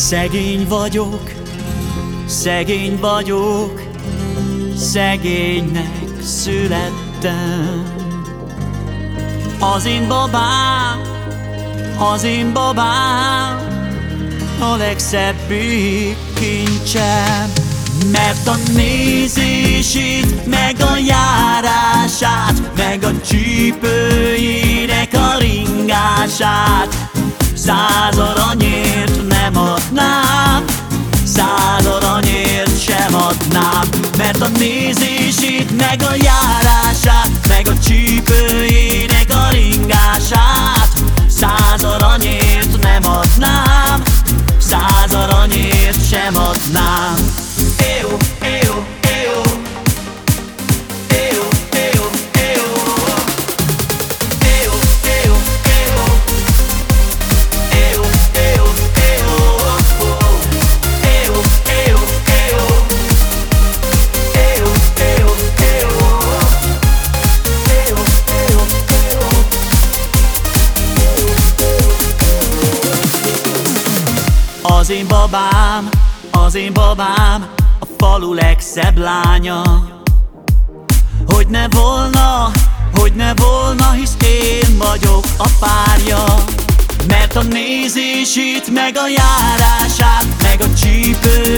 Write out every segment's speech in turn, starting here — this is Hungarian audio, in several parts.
Szegény vagyok, szegény vagyok, szegénynek születtem. Az én babám, az én babám, a legszebbik kincsem. Mert a nézését, meg a járását, meg a csípőjének a ringását, száz adnám, mert a nézését, meg a járását, meg a csípőjének Az én babám, az én babám, a falu legszebb lánya. Hogy ne volna, hogy ne volna, hisz én vagyok a párja. Mert a nézését, meg a járását, meg a csípőjének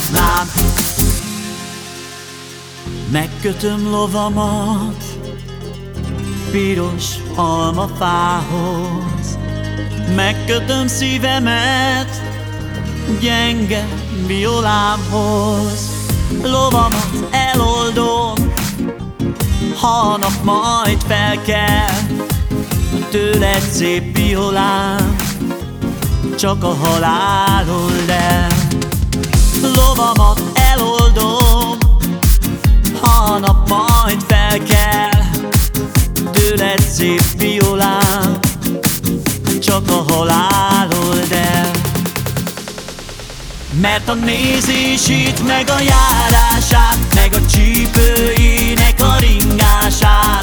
adnám Megkötöm lovamat piros almafához. Megkötöm szívemet gyenge violámhoz. Lovamat eloldom, ha a nap majd felkel. Tőled szép violám, csak a halál old szép violám, csak a halál old el Mert a nézését, meg a járását, meg a csípőjének a ringását